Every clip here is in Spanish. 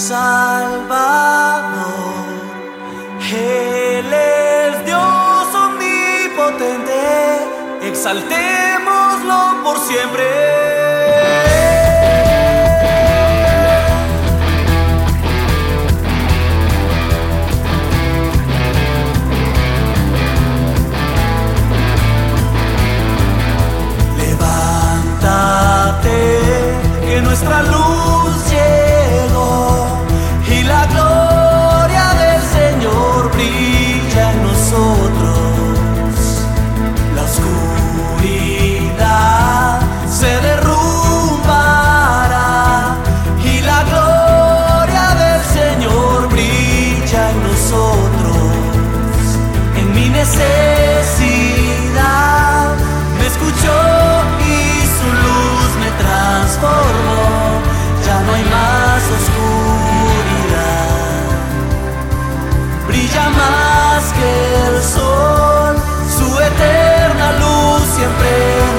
Salvador. Él es Dios omnipotente, exaltémoslo por siempre. Me escuchó y su luz me transformó. Ya no hay más oscuridad. Brilla más que el sol, su eterna luz siempre.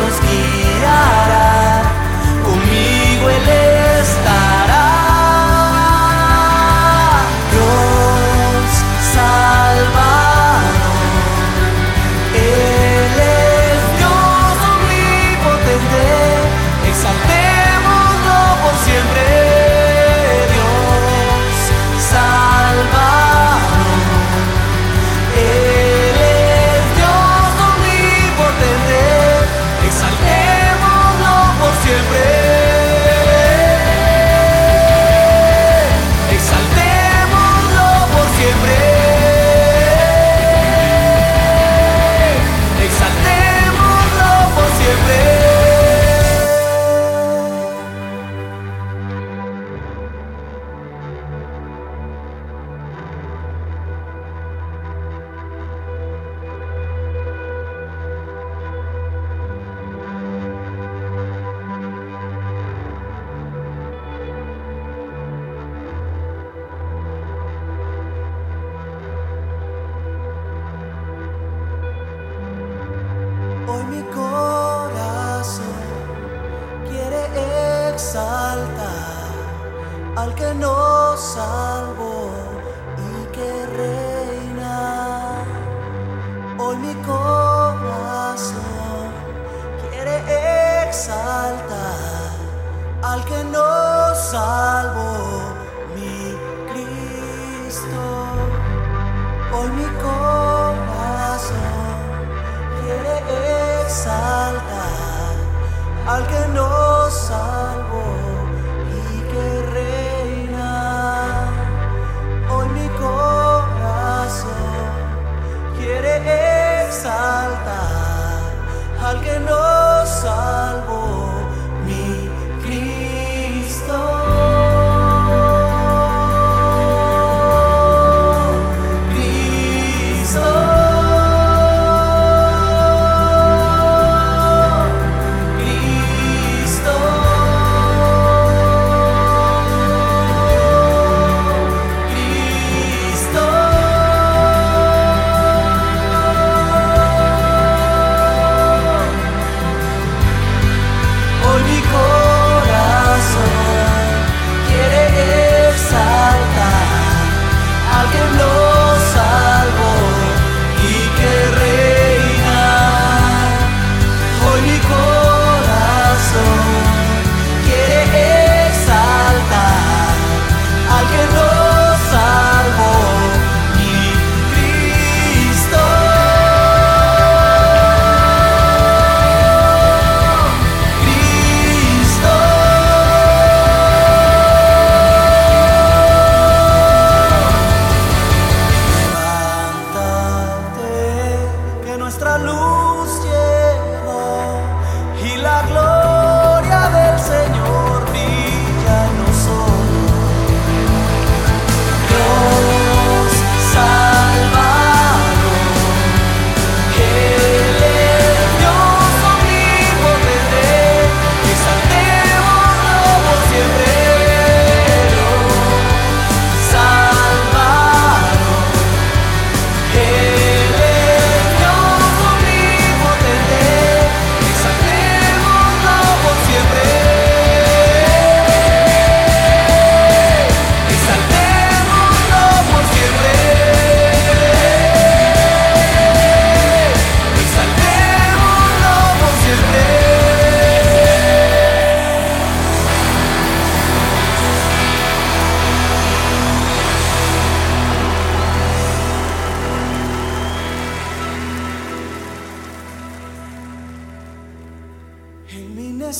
En mi necesidad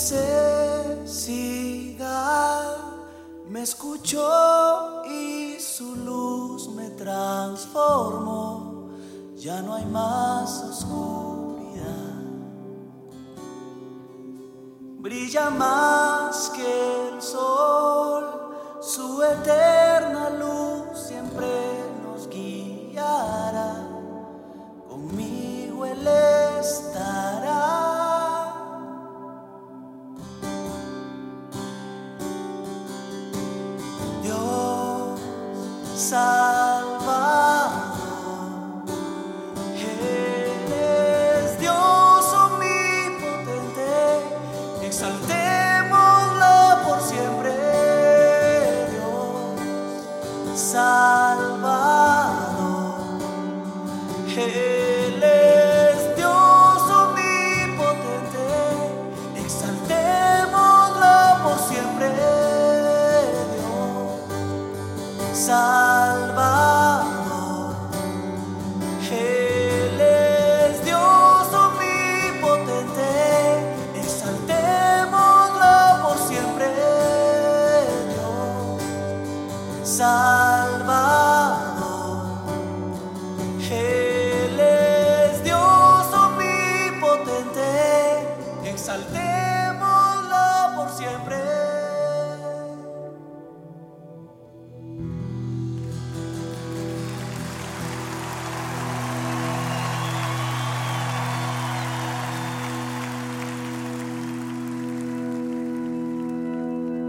me escuchó y su luz me transformó. Ya no hay más oscuridad. Brilla más que el sol, su eterna luz siempre